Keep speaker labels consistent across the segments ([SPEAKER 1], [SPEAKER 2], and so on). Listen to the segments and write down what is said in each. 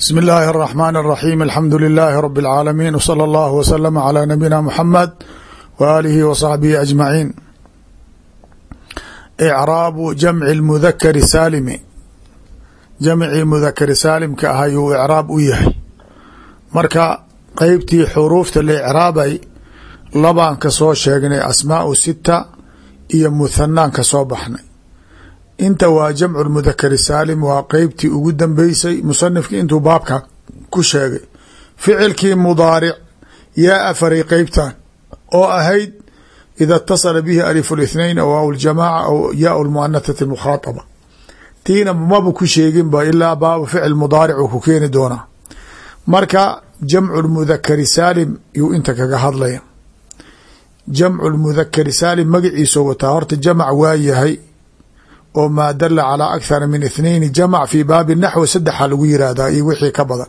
[SPEAKER 1] bsm اllaahi الرaxmaan الraxiim alxamdu lilaahi rab اlcaalamiin wslى اllah wslm عlى nabiyina muxamed w aalihi w saxbihi ajmaciin icraabu jamci mudakari saalimi jamcii mudakari saalimka ah ayuu icraab u yahay marka qeybtii xuruufta la icraabay labaan ka soo sheegnay asmaau sita iyo muhanaan ka soo baxnay inta waa jamcu mudakari saalim waa qeybtii ugu dambeysay musanifki intuu baabka ku sheegay ficilkii mudaaric yaa afaray qeybtan oo ahayd ida اtasala bihi alif اlاثnain aw waaw اljamaaca aw yaa lmuanathati اmukhaadaba tiina maba ku sheeginba ilaa baabu ficil mudaaric uu ku keeni doonaa marka jamcu mudakari saalim yuu inta kaga hadlaya jamcu mudakari saalim magaciisoo wataa horta jamac waa yahay oo maa dala calaa akhara min ithnayni jamac fii baabi naxwi saddexa lagu yiraahdaa iyo wixii ka badan.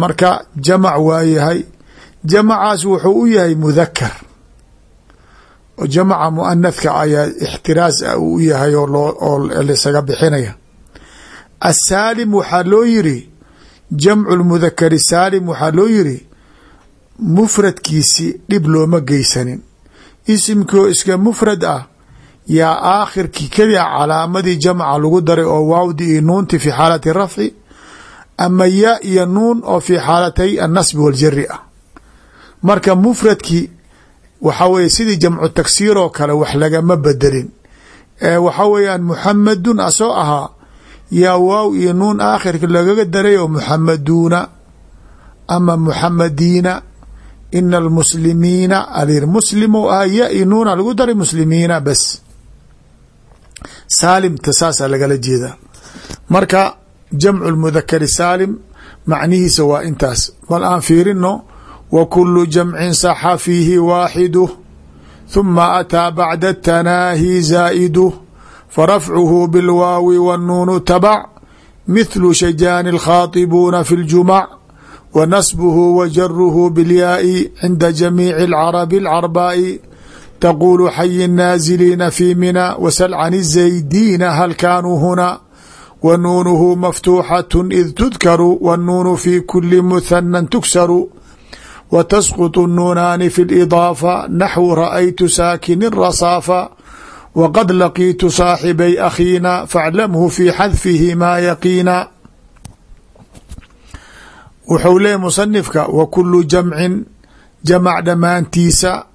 [SPEAKER 1] Marka jamac waa yahay jamacaas wuxuu u yahay mudakar jamaca muanathka ayaa ixtiraas u yahay oo laisaga bixinaya. Asaalim waxaa loo yiri jamcu lmudakari saalim waxaa loo yiri mufradkiisi dhib looma geysanin. Isimkoo iska mufrad ah yaa aakhirkii keliya calaamadii jamca lagu daray oo waawdi iyo nuunti fi xaalati rafci ama yaa iyo nuun oo fi xaalatay annasbi waljari ah. Marka mufradkii waxa weye sidii jamcu tagsiir oo kale wax lagama bedelin. Ee waxa weeyaan muxamadun asoo ahaa yaa waaw iyo nuun aakhirka lagaga daray oo muxamaduuna ama muxamadiina ina almuslimiina alir muslim oo ahaa ya iyo nuuna lagu daray muslimiina bas saalimta saasaa lagala jeedaa marka jamcu mudakari saalim macnihiisa waa intaas bal aan fiirino wa kulu jamcin saxa fiihi waaxidu huma ataa bacda tanaahi zaa'idu farafcuhu bilwaawi wanuunu tabac mithlu shajaani alkhaadibuuna fi ljumac wa nasbuhu wa jaruhu bilyaa'i cinda jamiici alcarabi alcarbaa'i tquل xyi الناaزلiina في minا wsل can الزaydiina hal kaanuu huna w nuunuhu maftuuxaة id tudkaru wالnuunu fi kuli mثnى tuksaru w tsqط الnuunaani fi الإضاafة naxو raأytu saakini الرasاafa wqad laqiitu صaaxibay akhiina faاclamhu fi xadfihi ma yaqiina wuxuu leeyay musanifka w kulu jamcin jamc dhammaantiisa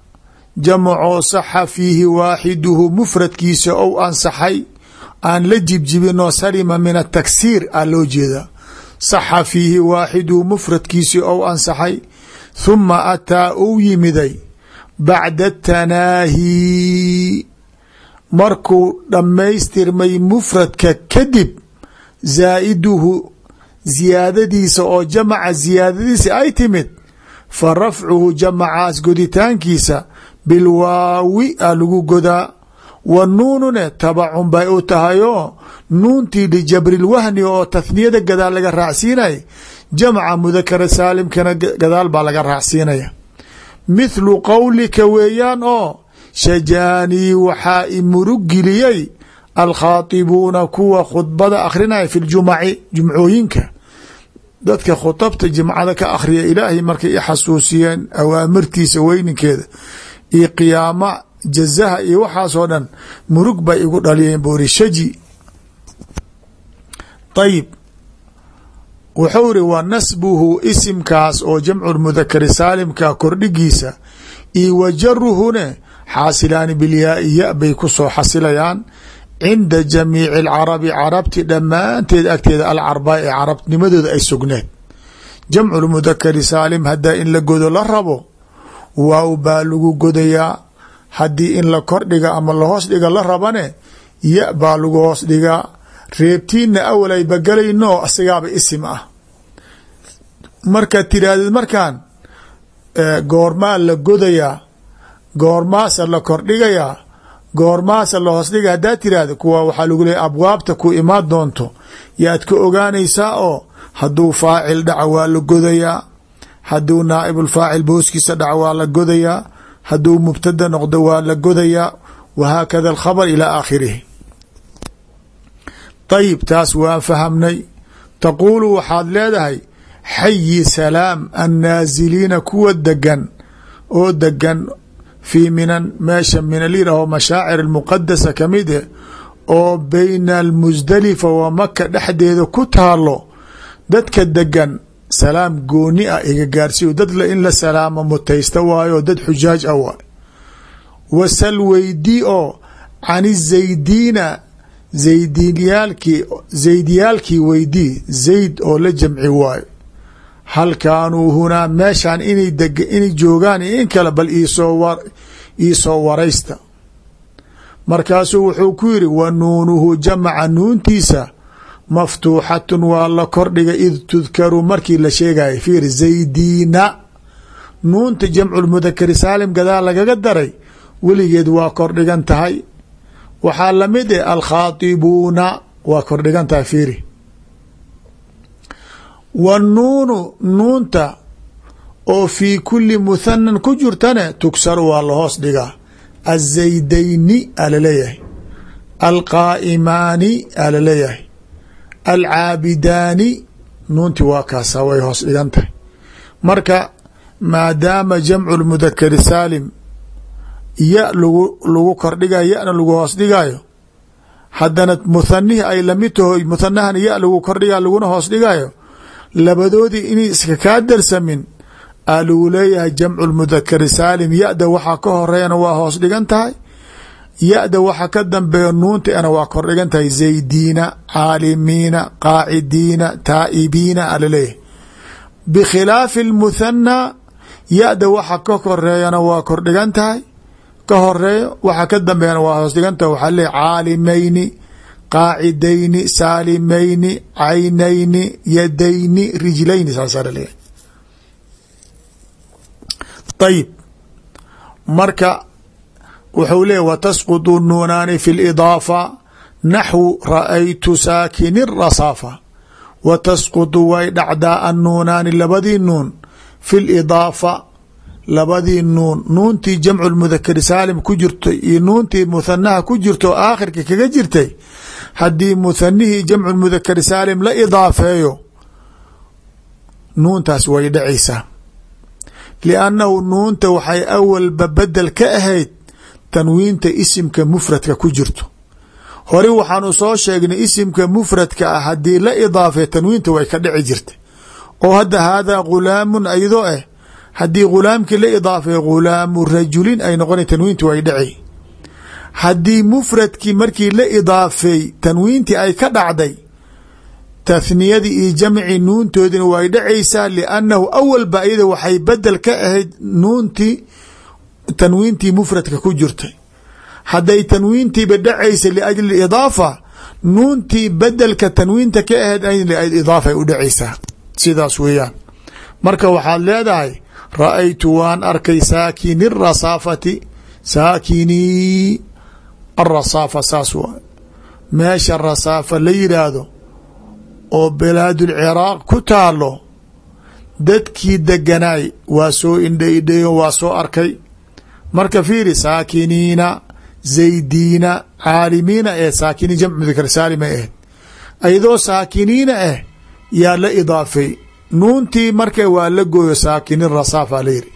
[SPEAKER 1] jamacoo saxa fiihi waaxiduhu mufradkiisa ou ansaxay aan la jibjibinoo salima min ataksiir a loo jeedaa saxa fiihi waaxiduhu mufradkiisa ou ansaxay huma ataa ou yimiday bacda tanaahi. Markuu dhammaystirmay mufradka kadib zaa'iduhu ziyaadadiisa oo jamaca ziyaadadiisa ay timid fa rafcuhu jamacaas goditaankiisa bilwaawi a lagu godaa. Wa nuunune tabacun bay u tahayoo nuuntii lijabrilwahni oo tathniyada gadaal laga raacsiinaya jamca mudakara saalimkana gadaal baa laga raacsiinaya. Mithlu qowlika weeyaan oo shajaanii waxaa i alkhaatibuuna kuwa khudbada akhrinaya fi ljumaci jumcooyinka. Dadka khutabta jimcada ka akhriya ilaahay markay i xasuusiyeen awaamirtiisa weyninkeeda iyo qiyaama jazaha iyo waxaasoo dhan murug bay igu dhaliyeen buuri shaji. Ayib wuxuu iri wa nasbuhu isimkaas oo jamcu mudakari saalimka kordhigiisa iyo wa jaruhune xaasilaani bilyaai ya bay ku soo xasilayaan cinda jamiici alcarabi carabti dhammaanteed agteeda alcarbaa ee carabnimadooda ay sugneed. Jamcu mudakari saalim haddaa in la godo la rabo waaw baa lagu godayaa. Haddii in la kordhiga ama lahoos dhiga la rabane ya baa lagu hoos dhigaa reebtiinna awalay bagalayno asigaaba isim ah. Markaad tiraahdeed markaan goormaa la godayaa goormaasa la kordhigayaa goormaasa la hoos dhiga haddaad tiraahda kuwa waxaa lagu leeya abwaabta ku imaan doonto. Yaad ka ogaanaysaa oo hadduu faacil dhaca waa la godayaa hadduu naaibulfaacil booskiisa dhaco waa la godayaa hadduu mubtada noqdo waa la godayaa wahaakada alkhabar ilaa aakhirihi ayib taas waan fahamnay. Taquulu waxaad leedahay xayi salaam annaasiliina kuwa degan oo degan fii minan meesha mina layidhaaho mashaacir almuqadasa ka mid eh oo bayna almusdalifa wa maka dhexdeeda ku taalo dadka degan salaam gooni ah iga gaarsiiyo. Dad in la salaamo mutaysta waayo dad xujaaj ah waay wasal weydii oo can izaydiina zaydiyaalkii zaydiyaalkii weydii zayd oo la jamci waayo. Hal kaanuu hunaa meeshaan inay joogaan in kale bal iisoo war iisoo waraysta. Markaasuu wuxuu ku yidhi wa nuunuhu jamaca nuuntiisa maftuuxatun waa la kordhigay id tudkaru markii la sheegaya fiir zaydiina. Nuunta jamculmudakari saalim gadaal lagaga daray weligeed waa kordhigan tahay. Waxaa la mid eh alkhaatibuuna waa kordhigan tahay fiiri. Wanuunu nuunta oo fii kuli muthanan ku jirtane tugsaru waa lahoos dhigaa. Azaydayni alaleeyahay alqaa'imaani alaleeyahay alcaabidaani nuunti waa kaasa way hoos dhigan tahay. Marka maadaama jamcu lmudakari saalim ya lagu lagu kordhigayo yana lagu hoos dhigayo haddana muthanihi ay la mid taho muthanahan ya lagu kordhigayo laguna hoos dhigayo labadoodii inay iska kaa darsamin aa lagu leeyahay jamcu lmudakari saalim ya-da waxaa ka horeeyana waa hoos dhigan tahay ya-da waxa ka dambeeya nuunta ana waa kordhigan tahay zaydiina caalimiina qaacidiina taa'ibiina alaleeyahay bikhilaafi lmuthanaa ya-da waxa ka koreeyana waa kordhigan tahay ka horeeyo waxa ka dambeeyana waa hoos dhigan tahay waxaa leeyahy caalimayni qaacidayni saalimayni caynayni yadayni rijlayni saasaa la leeyahay ayib marka wuxuu leeyay watasqudu nuunaani fi lidaafa naxwu ra'aytu saakini rasaafa. Wa tasqudu way dhacdaa annuunaani labadii nuun fi lidaafa labadii nuun. Nuuntii jamcu lmudakari saalim ku jirtay iyo nuuntii muthanaha ku jirta oo aakhirka kaga jirtay haddii muthanihii jamcu mudakari saalim la idaafeeyo nuuntaas way dhacaysaa. Liannahu nuunta waxay awalba bedel ka ahayd tanwiinta isimka mufradka ku jirto. Hore waxaanu soo sheegnay isimka mufradka ah haddii la idaafay tanwiinta way ka dhici jirtay oo hadda haadaa ghulaamun ayadoo ah haddii ghulaamkii la idaafay ghulaamu rajulin ay noqona tanwiintu way dhici. Haddii mufradkii markii la idaafay tanwiintii ay ka dhacday tathniyadii iyo jamci nuuntoodina way dhacaysaa liannahu awalba iyada waxay bedel ka ahayd nuuntii tanwiintii mufradka ku jirtay. Hadday tanwiintiiba dhacaysa liajli idaafa nuuntii bedelka tanwiinta ka ahayd idaafa u dhacaysaa. Sidaas weeyaan. Marka waxaad leedahay ra'aytu waan arkay saakini rasaafati saakinii arasaafa saas meesha rasaafa la yidhaahdo oo bilaadulciraaq ku taalo dadkii deganaay waa soo indha idhayo waa soo arkay marka fiiri saakiniina zaydiina caalimiina ee saakiniin jamc mudakar saalimay ahayd. Ayadoo saakiniina ah yaa la idaafay. Nuuntii marka waa la gooyo saakinin rasaafa la yiri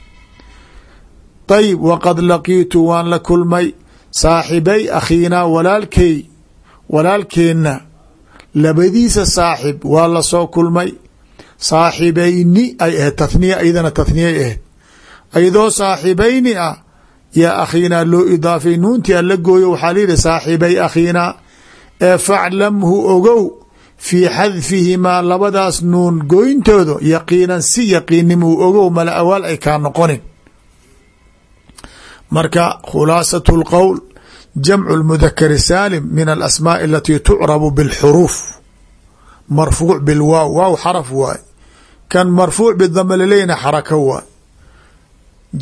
[SPEAKER 1] ayib waqad laqiitu waan la kulmay. Saaxibay akhiinaa walaalkey walaalkeenna labadiisa saaxib waa la soo kulmay. Saaxibayni ay ahayd tathniya iyadana tathniyay ahayd. Ayadoo saaxibayni ah yaa akhiinaa loo idaafay nuuntii a la gooyo waxaa layihi saaxibay akhiinaa ee faclamhu ogow fii xadfihimaa labadaas nuun gooyntooda yaqiinan si yaqiinnimuu ogow mala awaal ay kaa noqonin marka khulaasatu lqowl jamcu lmudakari saalim min alasmaaءi alatii tucrabu bilxuruuf marfuuc bilwaaw waaw xaraf waay kan marfuuc bidama laleeyna xaraka waay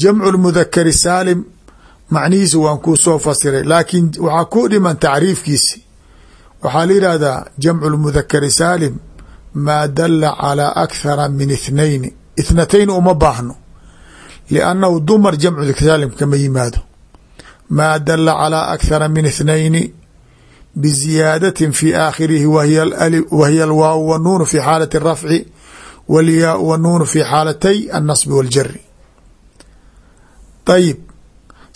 [SPEAKER 1] jamcu lmudakari saalim macnihiisa waan kuu soo fasiray laakiin waxaa ku dhiman tacriifkiisi. Waxaa la yidhaahdaa jamcu lmudakari saalim maa dala calaa akthara min ithnayni ithnatayn uma baahno liannahu dumar jamcu dakarsaalim kama yimaado. Maa dala calaa akthara min ithnayni biziyaadatin fi aakhirihi wahiya alwaaw wanuunu fi xaalati arafci walyaau wanuunu fi xaalatay annasbi waaljari ayib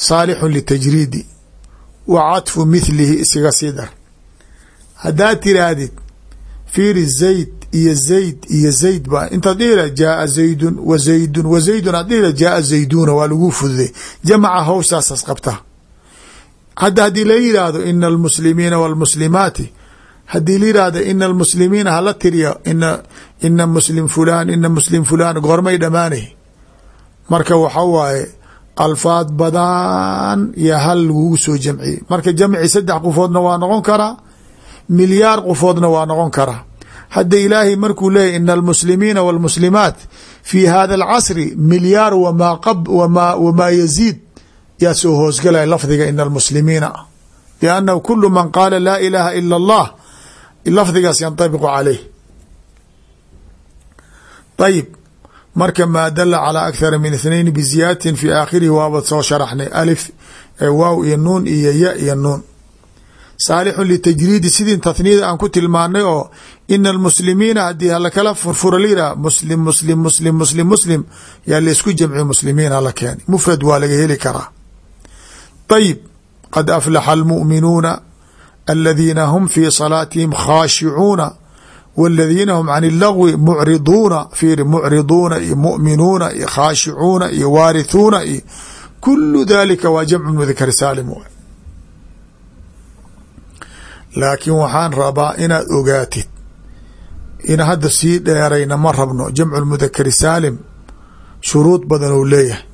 [SPEAKER 1] saalixu litajriidi wa cadfu mithlihi isaga sii dar haddaad tiraahdid fiiri zayd iyo zayd iyo zayd ba intaad dhihila jaaa zaydun wa zaydun wa zaydun aad dhihila jaaa zayduna waa lagu fududay jamaca hawshaasas qabta. Hadda haddii la yidhaahdo ina almuslimiina wاlmuslimaati haddii la yidhaahdo ina almuslimiina hala tiriya ina ina muslim alfaad badan iyo hal lagugu soo jamciyey. Marka jamci saddex qofoodna waa noqon karaa milyaar qofoodna waa noqon karaa hadda ilaahay markuu leeyahy ina almuslimiina wاlmuslimaat fi hada alcasri milyaar wamaa yaziid. Yaa soo hoosgalaya lafdiga ina almuslimiina liannahu kulu man qaala laa ilaaha ila allah lafdigaas yanطabiqu caleyh ayib marka maa dala calى akhara min اثnain bziyaadatin fi aakhirihi waaba soo sharaxnay alif waaw iyo nuun iyo ya iyo nuun saalixun litajriidi sidii tathniyada aan ku tilmaanay oo ina almuslimiina haddii halakala furfura layidhah muslim muslim muslim muslim muslim yaa laysku jamci muslimiin hala keeni mufrad waa laga heli karaa ayib qad aflaxa almu'minuuna aladiina hum fii salaatihim khaashicuuna wاladiina hum can اlagwi mucriduuna fiiri mucriduuna iyo mu'minuuna iyo khaashicuuna iyo waarithuuna iyo kulu dalika waa jamcu mudakar saalim laakiin waxaan rabaa inaad ogaatid in hadda sii dheerayna ma rabno jamcu mudakari saalim shuruud badan ou leeyahay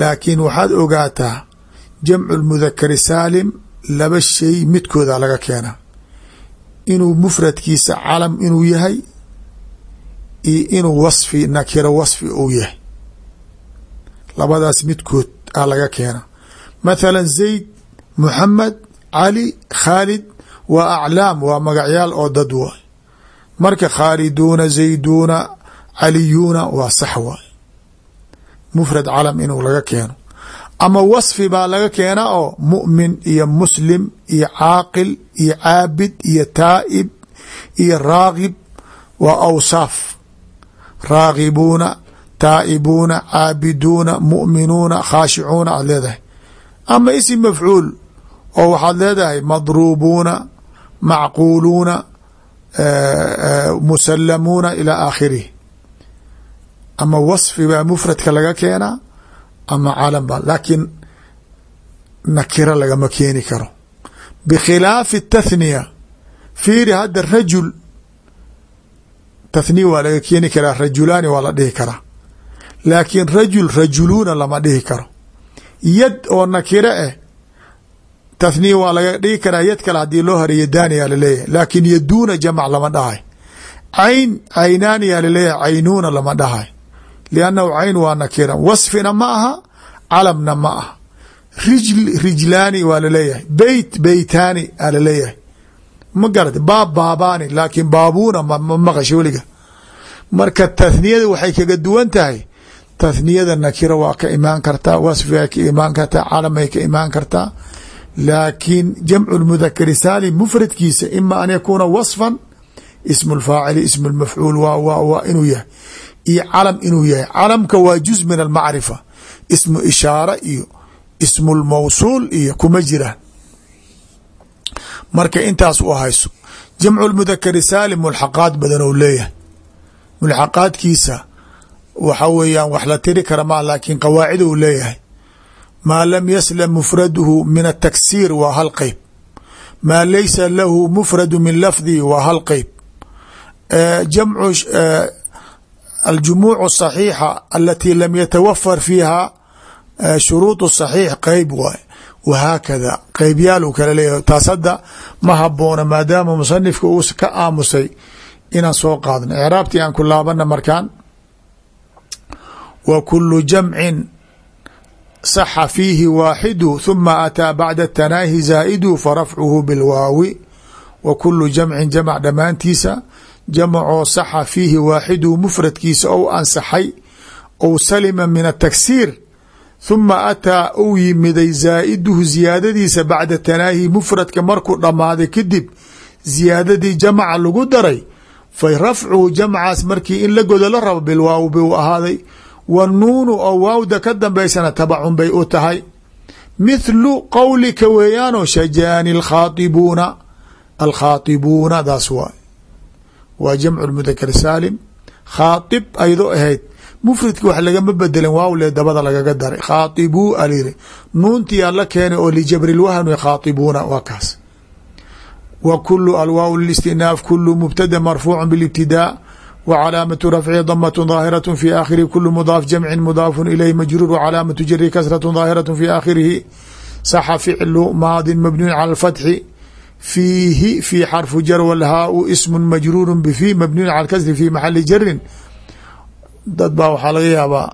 [SPEAKER 1] laakiin waxaad ogaataa jamcu mudakari saalim laba shay midkooda laga keena inuu mufradkiisa calam inuu yahay iyo inuu wasfi nakiro wasfi uu yahay. Labadaas midkood a laga keena. Mathala zayd muxamed cali khaalid waa aclaam waa magacyaal oo dad waay. Marka khaaliduuna zayduuna caliyuuna waa sax waay. Mufrad calam inuu laga keeno ama wasfi baa laga keenaa oo mu'min iyo muslim iyo caaqil iyo caabid iyo taa'ib iyo raagib waa awsaaf. Raagibuuna taa'ibuuna caabiduuna mu'minuuna khaashicuuna aad leedahay. Ama isim mafcuul oo waxaad leedahay madruubuuna macquuluuna musallamuuna ilaa aakhirihi ama wasfi baa mufradka laga keenaa ama calam ba laakiin nakiro lagama keeni karo. Bikhilaafi tathniya fiiri hadda rajul tathniya waa laga keeni karaa rajulaani waa la dhihi karaa. Laakiin rajul rajuluuna lama dhihi karo. Yad oo nakiro ah tathniya waa laga dhigi karaa yad kale haddii loo hara yadaaniyaa la leeyahay laakiin yaduuna jamac lama dhahay. Cayn caynaaniyaa la leeyahay caynuuna lama dhahay liannahu cayn waa nakira wasfina ma aha calamna ma aha rijl rijlaani waa la leeyahay beyt beytaani aa la leeyahay ma garata baab baabaani laakiin baabuuna ma maqasha weliga marka tathniyada waxay kaga duwan tahay tathniyada nakira waa ka imaan kartaa wasfiay ka imaan kartaa calamay ka imaan kartaa laakiin jamcu mudakari saalim mufradkiisa ima an yakuuna wasfan ismu lfaacili ismu lmafcuul waa waa waa inuu yahay iyo calam inuu yahay. Calamka waa juz min almacrifa. Ismu ishaara iyo ismu lmawsuul iyo kuma jiraan marka intaas u hayso jamcu mudakari saalim mulxaqaad badan ou leeyahay. Mulxaqaadkiisa waxa weeyaan wax la tiri kara ma laakiin qawaacid ou leeyahay. Maa lam yaslam mufraduhu min ataksiir waa hal qeyb. Maa laysa lahu mufradu min lafdihi waa hal qeyb. Jamcu aljumuuc الصaxiixa alati lam yatawafar fiiha shuruud صaxiix qeyb waay wahaakada qeybyaalu kala leeyahay taas hadda ma haboona maadaama musanifka uu ka aamusay inaan soo qaadno icraabtii aan ku laabana markaan wa kulu jamcin saxa fiihi waaxidu huma ataa bacda tanaahi zaa'idu farafcuhu bilwaawi wa kulu jamcin jamc dhammaantiisa jamcoo saxa fiihi waaxidu mufradkiisa ou ansaxay ou salima min ataksiir huma ataa uu yimiday zaa'iduhu ziyaadadiisa bacda tanaahi mufradka markuu dhammaaday kadib ziyaadadii jamaca lagu daray fa rafcuhu jamcaas markii in la godo la rabo bilwaaw buu ahaaday wanuunu oo waawda ka dambaysana tabacun bay u tahay. Mithlu qowlika weeyaanoo shajaani alkhaaibuuna alkhaaibuuna daas waa jamcu mudakar saalim khaaib ayadoo ahayd mufradki wax lagama bedelin waawle dabada lagaga daray khaaibuu alyiri nuuntiyaa la keenay oo lijabrilwahmi khaaibuuna waa kaas wa kulu alwaaw listinaaf kulu mubtada marfuucu bilibtidaa wa calaamatu rafci damat daahiraة fi aakhirihi kulu mudaaf jamci mudaafu ilayh majruur wcalaamatu jari kasraة daahiraة fi aakhirihi saxa ficlu maadin mabniyu cala اfatxi fiihi fi xarfu jar walhaau ismu majruuru bfi mabniyu cala kasri fi maxali jarin dad baa waxaa laga yaabaa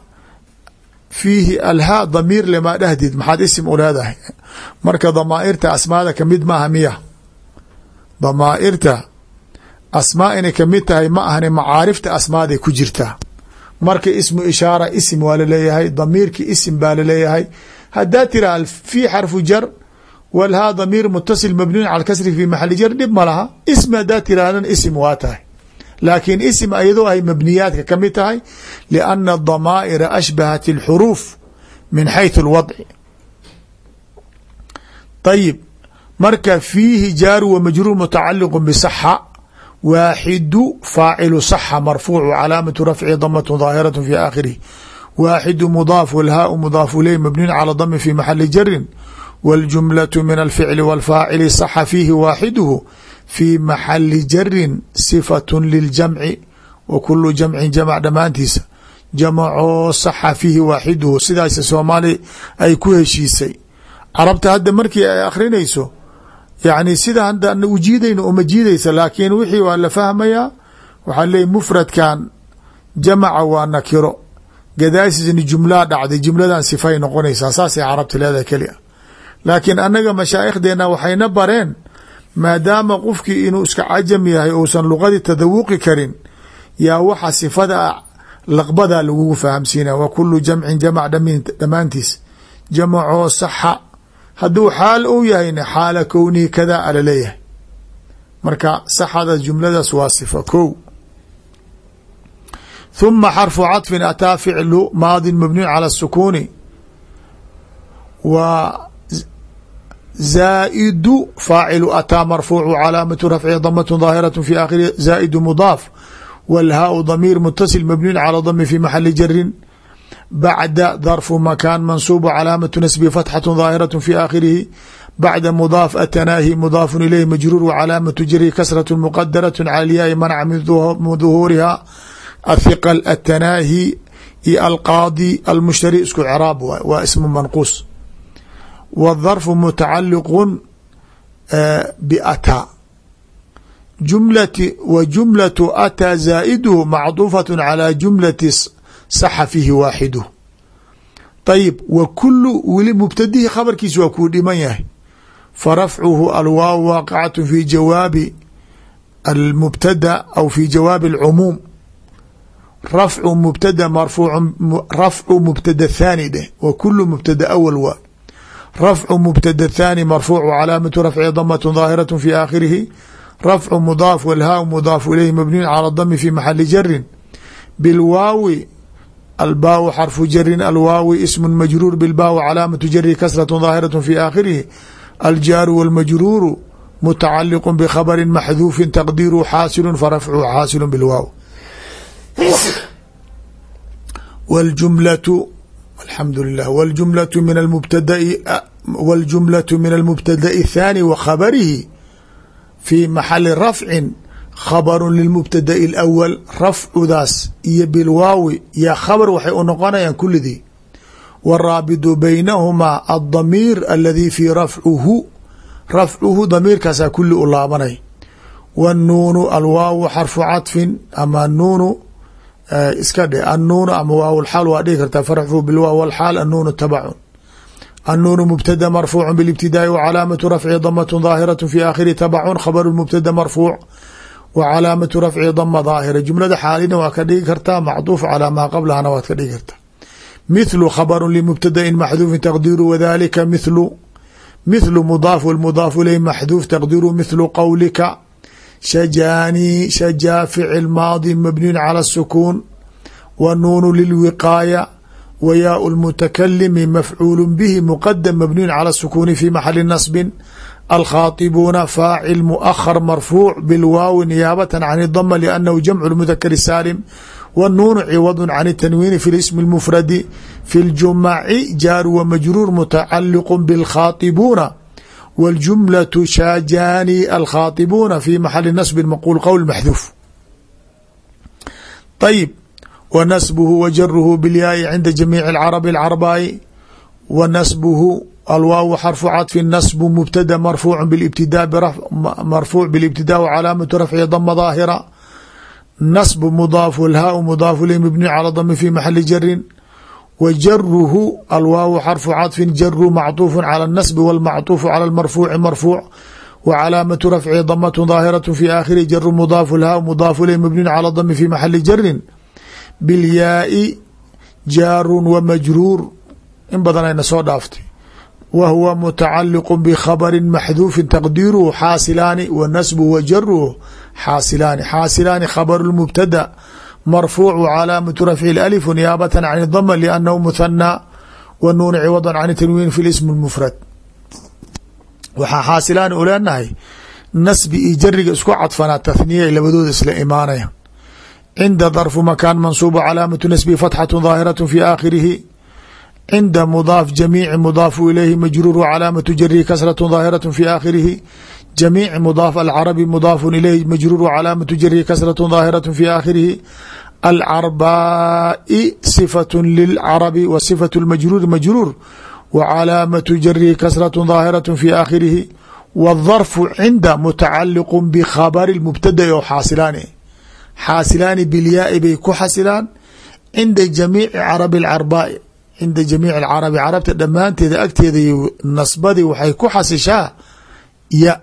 [SPEAKER 1] fiihi alhaa damiir lemaa dhahdid maxaad isim u leedahay? Marka damaairta asmaada ka mid maaha miya. Damaairta asmaa inay ka mid tahay ma ahne macaarifta asmaaday ku jirtaa marka ismu ishaara isim waa la leeyahay damiirki isim baa la leeyahay haddaa tiraha xarfu jar walhaa damiir mutasil mabniyun cala kasri fi maxali jar dhib ma laha ismi haddaa tirahdan isim waa tahay laakiin isim ayadoo ay mabniyaadka kamid tahay lianna damaa'ira ashbahat اlxuruuf min xayثu اlwadci ayib marka fiihi jaaru wa majruur mutacaliq bsaxa waaxidu faacilu saxa marfuucu calaamatu rafci damatun daahiraة fi aakhirihi waaxidu mudaaf walhaau mudaaf iley mabniyun cala dami fi maxali jarin wاljumlaة min alficli wاlfaacili saxa fiihi waaxiduhu fi maxali jarin sifaة liljamci wa kulu jamcin jamc dhammaantiisa jamacoo saxa fiihi waaxiduhu sidaas soomaali ay ku heshiisay carabta hadda markii ay akrinayso yani sida hadda ujiidayna uma jiidaysa laakiin wixii waa la fahmayaa waxaa leeyay mufradkan jamaca waa nakiro gadaasisni jumlaa dhacday jumladan sifay noqonaysaa saasay carabta leedahay kelia laakiin annaga mashaaikhdeenna waxayna bareen maadaama qofkii inuu iska cajam yahay uusan luqadii tadawuqi karin yaa waxa sifada laqbadaa lagugu fahamsiinaya wa kulu jamcin jamac dhammaantiis jamacoo saxa hadduu xaal uu yahayna xaala kownii kadaa ala leeyahay marka saxada jumladaas waa sifa ko ثuma xarfu caطfin ataa ficlu maadin mabniyu calى الsukuuni wa zaa'idu faacilu ataa marfuucu calaamatu rafci damat daahiraة fi aakhiri zaa'idu mudaaf wاlhaau damiir mutasil mabniyu calى dami fi maxali jarin bacda darfu makaan mansuub calaamatu nasbi fatxaة daahiraة fi aakhirihi bacda mudaaf atanaahi mudaafu ilayh majruur wcalaamatu jari kasraة muqadaraة cala lyaai manca min duhuuriha athiqل aلtanaahi iyo alqaadi almushtari isku craab waay waa ismu manquus wالdharfu mutacaliq bataa jumlati wa jumlaةu ataa zaa'iduhu macduufaة calى jumlati saxa fiihi waaxiduh ayib wa kulu weli mubtadihi khabarkiis waa kuu dhiman yahay farafcuhu alwaaw waaqcaة fi jawaabi almubtada aw fi jawaabi اlcumuum rafcu mubtada marfuucu rafcu mubtada thaani dheh wa kulu mubtada awal waa rafcu mubtada thaani marfuucu calaamatu rafci damat daahiraة fi aakhirihi rafcu mudaaf walhaa mudaafu ilayhi mabniyun calى dami fi maxali jarin bilwaawi albaaw xarfu jarin alwaawi ismu majruur bilbaaw calaamatu jari kasraة daahiraة fi aakhirihi aljaaru wاlmajruuru mutacaliq bkhabri maxduufin taqdiiru xaasilu farafcuhu xaasilu bilwaaw wاljumlaةu alxamdu lilah wاljumlaةu min almubtadai wاljumlaةu min almubtada'i الthaani wa khabarihi fii maxali rafcin khabaru lilmubtada'i اlأwal rafcudaas iyo bilwaawi yaa khabar waxay u noqonayaan kulidii wاraabidu baynahumaa aلdamiir aladii fii rafcuhu rafcuhu damiirkaasaa kuli u laabanay wاnnuunu alwaawu xarfu caطfin ama nuunu iska dhe annuunu ama waaw xaal waa dhihi kartaa farxuu bilwaaw alxaal annuunu tabacun. Annuunu mubtada marfuucu bilibtidaai wa calaamatu rafci damat daahiraة fi aakhiri tabacun khabaru mubtada marfuuc wa calaamatu rafci dama daahira jumlada xaalina waa ka dhigi kartaa macduuf calaa maa qablahana waad ka dhigi kartaa. Mithlu khabru limubtadain maxduufin taqdiiru wadalika mithlu mithlu mudaaf wlmudaafu ileyh maxduuf taqdiiru mithlu qowlika shajaanii shajaa ficil maadi mabniyun cala الsukuun wa nuunu lilwiqaaya wa yaau lmutakalimi mafcuulu bihi muqadam mabniyun cala الsukuuni fi maxali nasbin alkhaatibuuna faacil muahar marfuuc bilwaawi niyaabata can dama liannahu jamcu lmudakar saalim wnuunu ciwadu can اtanwiini fi ismi اlmufradi fi ljumaci jaaru wa majruur mutacaliqu bاlkhaatibuuna wاljumlaة shaajani alkhaatibuuna fi maxali nasbi maquul qowl maxduuf ayib wa nasbuhu wa jaruhu bilyaai cinda jamiici اlcarabi اlcarbaayi wa nasbuhu alwaaw xarfu caطfi nasbu mubtada marfuuc bاbtida marfuuc biاlibtida w calaamatu rafci dama daahira nasb mudaafu alhaau mudaafu li mabni cala dami fi maxali jarin wa jaruhu alwaawu xarfu caطfin jaru macطuufu cala اnasbi wاlmacطuufu cala اlmarfuuci marfuuc wa calaamatu rafci damat daahiraة fi aakhiri jaru mudaafu alhaau mudaafu li mabni cala dami fi maxali jarin bilyaai jaaru wa majruur in badan ayna soo dhaaftay wa huwa mutacaliqu bkhabri maxduufi taqdiiruhu xaasilaani wa nasbuhu wa jaruhu xaasilaani xaasilaani khabru mubtada marfuuc calaamatu rafci alif niyaabata can dama liannahu muhanaa wa nuuna ciwada can tanwiin fi ism mufrad waxaa xaasilaani u leenahay nasbi iyo jariga isku cadfanaa tahniya labadooda isla imaanaya cinda darfu makaan mansuubu calaamatu nasbihi fatxatu daahiraة fi aakhirihi cinda mudaaf jamiici mudaafu ilayhi majruuru calaamatu jarihi kasratu daahiraة fi aakhirihi jamiici mudaaf alcarabi mudaafu ilayhi majruuru calaamatu jarihi kasratu daahiraة fi aakhirihi alcarbaai sifaة lilcarabi wa sifaة اlmajruuri majruur wa calaamatu jarihi kasratu daahiraة fi aakhirihi wاdarfu cinda mutacaliqu bkhabari mubtada'i oo xaasilaani xaasilaani bilyaai bay ku xasilaan cinda jamiici carabi اlcarbaai cinda jamiic alcarabi carabta dhammaanteeda agteeda nasbadii waxay ku xasishaa ya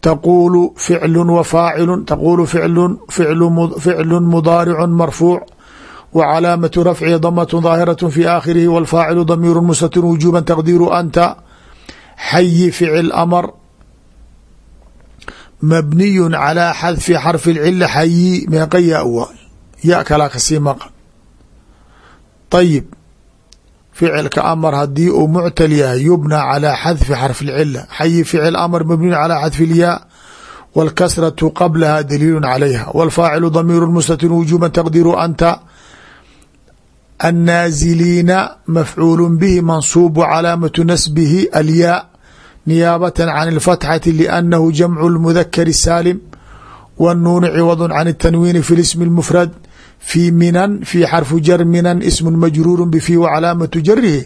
[SPEAKER 1] taquulu ficlu wa faacilu taquulu ficlu mudaaricu marfuuc wa calaamatu rafcihi damat daahiraة fi aakhirihi wاlfaacilu damiiru mustatir wujuba taqdiiru anta xayi ficil amr mabniyu calى xadfi xarfi اlcila xayi meeqa ya wa ya kalaa kasii maqan ayib ficilka amar hadii uu muctal yahay yubnى calى xadfi xarfi اlcila xayi ficil amr mabniyu calى xadfi اlyaa wاlkasraةu qablaha daliilu calayha wاlfaacilu damiiru mustatir wujuba taqdiiru anta الناaزليiن مفعuuل bه منصوب cلاaمة نسبه الyاء نياaبة عن الفتحة لأنه جمع المذkر الساaلم والنuن عوض عن التنوين في الاسم المفرد في miنn في xرف jر miنn اسم مجrور بفي وcلاaمة جره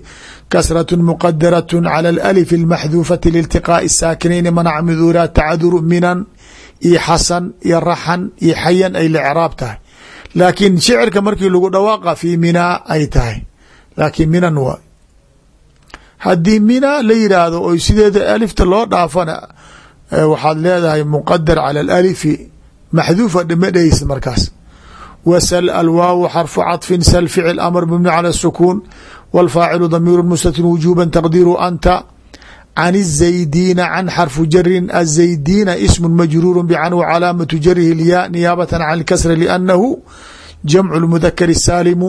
[SPEAKER 1] كسرة مqدرة على الألف المحذوفة لالتقاء الساaكنين منع مdوuرا تacdر miنn iyo xasن iyo raxn iyo xayan ay لcراab tahay laakiin shicirka markii lagu dhawaaqa fii minaa ay tahay laakiin minan waay haddii minaa la yidhaahdo o sideeda alifta loo dhaafana waxaad leedahay muqadar cala alalifi maxduufa dhima dheheysa markaas wasal alwaawu xarfu caطfin sal ficil amr mabni cala الsukuun wاlfaacilu damiiru mustatir wujuba taqdiiru anta can الزaydiina can xarfu jarin الزaydiina ism majruur bcan wcalaamatu jarihi اlyaa niyaabة can اlkasra لأnnahu jamcu اlmudakar الsaalimu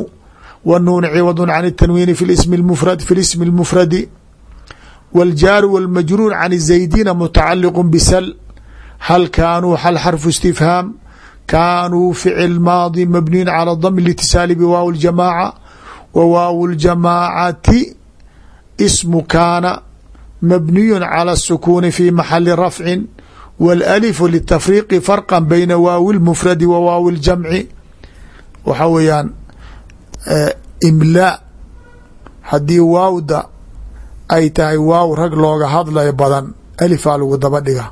[SPEAKER 1] wالnuun ciwad can الtanwiini fi ismi mfrad fi ismi اlmufradi wاljaaru wاlmajruur can الزaydiina mutacaliq bsl hal kaanuu hal xarfu اstifhaam kaanuu ficil maadi mabniyin calى dm اlاtisaali bwaaw اljamaaca wa waaw اljamaacati smu kaana mبنiy calى السkون في maxali rafci wاlأlf للتfriqi farqa bayna waawi الmfradi wa waawi الjamci waxa weeyaan imlaa haddii waawda ay tahay waaw rag looga hadlayo badan alifaa lagu daba dhiga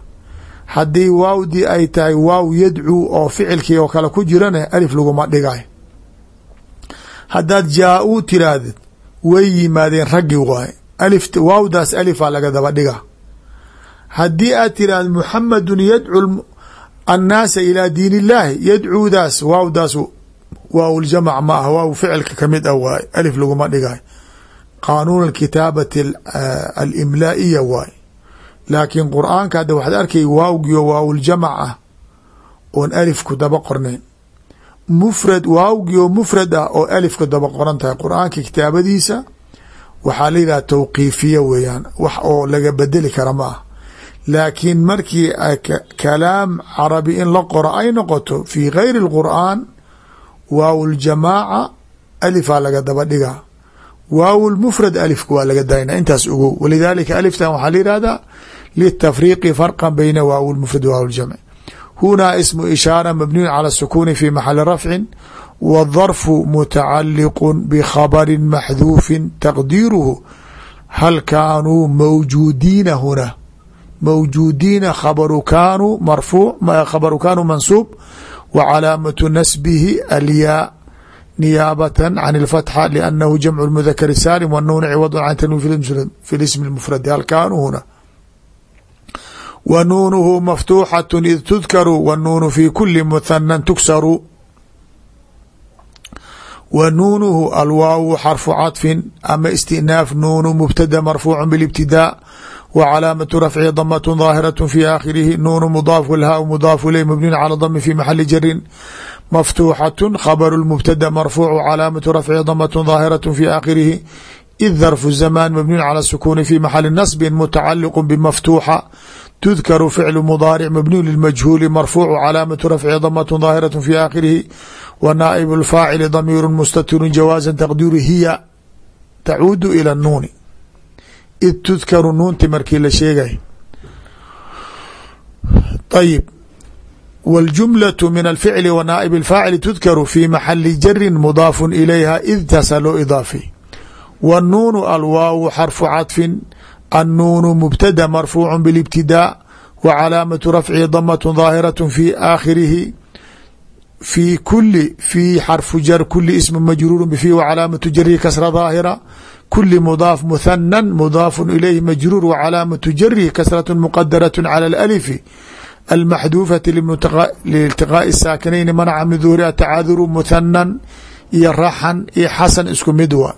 [SPEAKER 1] haddii waawdii ay tahay waaw yadcuu oo ficilkii oo kale ku jirana alif laguma dhigayo haddaad jaa-uu tiraahdeed way yimaadeen raggii waay waawdaas alifaa laga daba dhiga haddii aad tiraahdo muxamedun yadcu annaasa ilaa diin illaahi yadcuudaas waawdaas waaw ljamc ma ah waaw ficilka ka mid ah waay alif laguma dhigay. Qaanuun akitaabati alimlaa'iya waay laakiin qur'aanka hadda waxaad arkay waawgiyo waawljamac ah oon alifku daba qornayn. Mufrad waawgioo mufrad ah oo alifka daba qoran tahay qur'aanka kitaabadiisa waxaa la yidhaha tawqiifiya weeyaan wax oo laga bedeli kara ma ah. Laakiin markii kalaam carabi in la qoro ay noqoto fi gayri اlqur'aan waaw ljamaaca alifaa laga daba dhigaa waaw mfrad alifka waa laga daayna intaas ogow walidaalika aliftan waxaa layihahdaa litafriiqi farqa bayna waaw mfrad waaw jamc. Hunaa ismu ishaara mabniyu calى sukuni fi maxali rafcin wadarfu mutacaliqu bkhabari maxduufin taqdiiruhu. Hal kaanuu mawjuudiina huna? Mawjuudiina khabaru kaanuu marfuuc khabaru kaanuu mansuub wa calaamatu nasbihi alyaa niyaabatan can ilfatxa liannahu jamcu lmudakari saalim wannuuna ciwadun can tanwiin fi lismi lmufradi halkaanuhuna wa nuunuhu maftuuxatu id tudkaru wanuunu fi kuli muhanan tuksaru. Wa nuunuhu alwaawu xarfu cadfin ama istinaaf nuunu mubtada marfuucu bilibtidaa w calaamatu rafci damat daahiraة fi aakhirihi nuunu mudaaf wlhaa mudaaf iley mabniun calى dami fi maxali jarin maftuuxaة khabru mubtada marfuucu calaamatu rafci damat daahiraة fi aakhirihi id darfu zamaan mabniun calى sukuni fi maxali nasbi mutacaliq bmaftuuxa tudkaru ficlu mudaaric mabniyu lilmajhuuli marfuucu calaamatu rafci damat daahiraة fi aakhirihi wa naa'ib اlfaacili damiiru mustatiru jawaaza taqdiiru hiya tacuudu ilى اnuuni id tudkaru nuunti markii la sheegay ayib wاljumlaة min alficli wa naa'ib اlfaacili tudkaru fi maxali jarin mudaafu ilayha id taasaa loo idaafay wاnnuunu alwaawu xarfu caطfin annuunu mubtada marfuucu biاlibtidaa wa calaamatu rafcihi damat daahiraة fi aakhirihi fi kuli fi xarfu jar kuli ismi majruuru bfi wa calaamatu jarihi kasra daahira kuli mudaaf muhanan mudaafu ilayhi majruur wa calaamatu jarihi kasraة muqadaraة calى اlأlifi almaxduufati liiltiqaaءi saakinayn manaca min duhuriha tacaaduru muhanan iyo raxan iyo xasan isku mid wa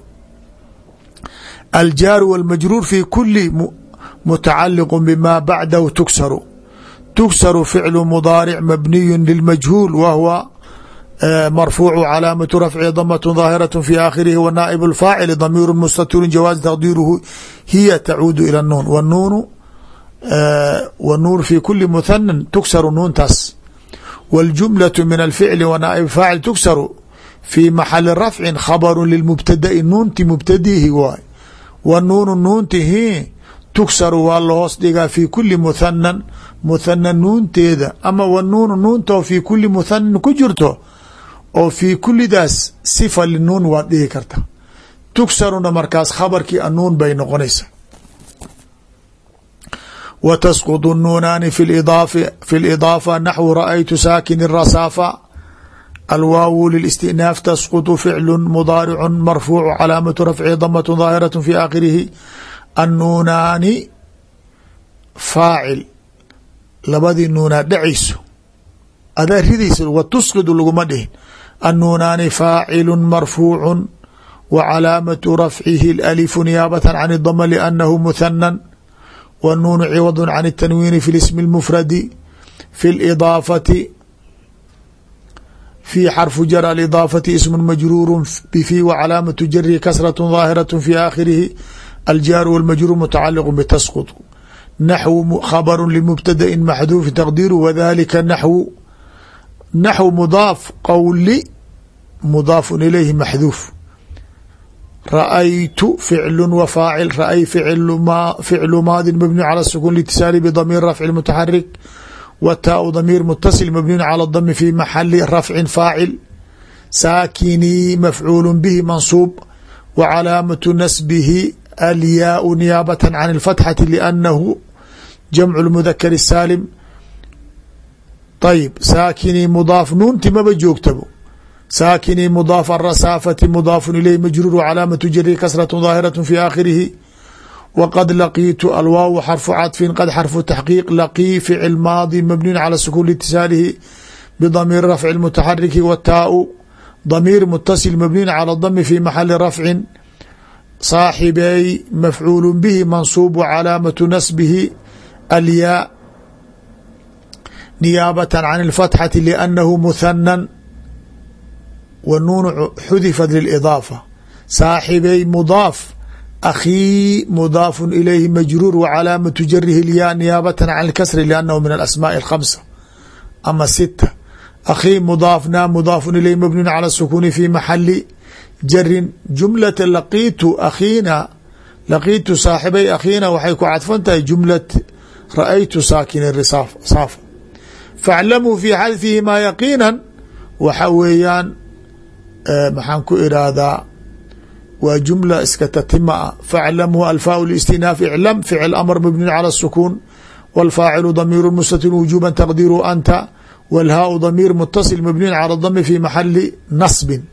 [SPEAKER 1] aljaaru wاlmajruur fi kuli mutacaliq bma bacdahu tuksaru tuksaru ficlu mudaaric mabniyu lilmajhuul wa huwa marfuucu calaamatu rafci damat daahiraة fi aakhirihi wa naa'ib اlfaacili damiiru mustatiru jawaaز taqdiiruhu hiya tacuudu ilى اnuun wnuunu wnuun fi kuli muhanan tuksaru nuuntaas wاljumlaة min alficli wa naa'ib faacil tuksaru fi maxali rafcin khabaru lilmubtada'i nuunti mubtadihi waay wa nuunu nuuntihi tuksaru waa lahoos dhigaa fi kuli muhanan muhanan nuunteeda ama wanuunu nuuntoo fi kuli muhanan ku jirto oo fii kulidaas sifa linuun waad dhihi karta. Tugsaruna markaas khabarkii annuun bay noqonaysa wa tasqud nuunaani fi lidaafa naxwu ra'aytu saakin rasafa alwaawu lilistinaaf tasqudu ficlu mudaaricu marfuucu calaamatu rafci damatu daahiratu fi aakhirihi. Annuunaani faacil. Labadii nuunaa dhacayso. Adaa ridaysa wa tusqidu laguma dhihin. annuunaani faacilu marfuucu wa calaamatu rafcihi اlalifu niyaabata can اdama liannahu muhanan wnuunu ciwadu can الtanwiini fi اsmi اlmufradi fi اlidaafati fi xarfu jar alidaafati ismu majruuru bfi wa calaamatu jarihi kasraة daahiraة fi aakhirihi aljaaru wاlmajruur mutacaliq btasqط naxwu khabru limubtadain maxduufi taqdiiru wadalika naxwu naxw mudaaf qowli mudaafu ilayhi maxduuf ra'aytu ficlu wa faacil raay ficlu maadin mabniyu calى الsukun litisaali bdamiir rafci mutaxarik wa taau damiir mutasil mabniyu calى dami fi maxali rafci faacil saakinii mafcuul bihi mansuub wa calaamatu nasbihi alyaau niyaabata can اlfatxati liannahu jamcu اlmudakar saalim ayb saakinii mudaaf nuunti maba joogtabo saakinii mudaaf arasaafati mudaafu ilayh majruur calaamatu jari kasraة daahiraة fi aakhirihi wqad laqiitu alwaaw xarfu caطfin qad xarfu taxqiiq laqii ficil maadi mabniyu calى sukun litisaalihi bdamiir rafci mutaxariki wataau damiir mutasil mabniin calى dami fi maxali rafcin saaxibey mafcuul bihi mansuub wcalaamatu nasbihi alyaa niyaabata can اlfatxati liannahu muhanan wa nuunu xudifat lilidaafa saaxibey mudaaf akhii mudaafu ilayhi majruur wcalaamatu jarihi lyaa niyaabata can اlkasri liannahu min alasmaaءi اkhamsa ama sita akhii mudaafna mudaafu ilayhi mabniun calى الsukuni fi maxali jarin jumlata laqiitu akhiina laqiitu saaxibay akhiina waxay ku cadfan tahay jumlat ra-aytu saakini saafa faaclamuu fi xadfihimaa yaqiinan waxa weeyaan maxaan ku iraahdaa waa jumla iska tatima ah faaclamhu alfaau listinaaf iclam ficil amr mabniun calى الsukuun wاlfaacilu damiiru mustatir wujuba taqdiru anta wاlhaau damiir mutasil mabniun calى dami fi maxali nasbin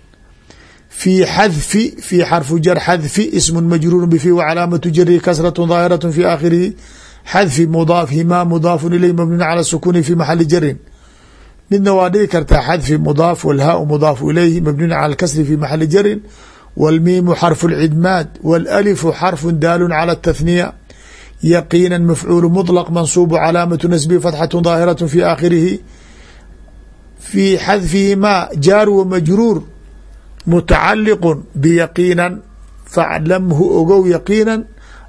[SPEAKER 1] في xdfi في xرف jر xdfi اسم majrور bفي وcلاamaة jrhi ksرة ظاahiraة في آkhirihi xdfi mضاaf hima mضاaf iليه mبني على السkون في محل jrin midna waa dhigi kartaa xdfi mضاaf wاlhاء mضاaf ilayhi mبني على الkسr في محل jrin wاlmiimu xرف الcdmاad wاlألف xرف dاal على التثنية yقينا مفcuul مطلق منصوب cلاamaة نسبه فتxة ظاahiraة في آkhirihi في xdfihima jaar وmajrوur mutacaliq biyaqiinan faclamhu ogow yaqiinan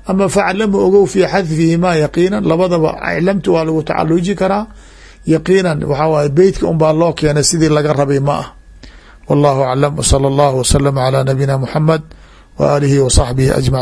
[SPEAKER 1] ama faclamhu ogow fi xadfihimaa yaqiinan labadaba iclamtu waa lagu tacaluji karaa yaqiinan waxaa waay beytka unbaa loo keenay sidii laga rabay ma ah. Wallahu aclam wsala allahu waslama calaa nabiyina muxamed wa aalihi wa saxbihi ajmaciin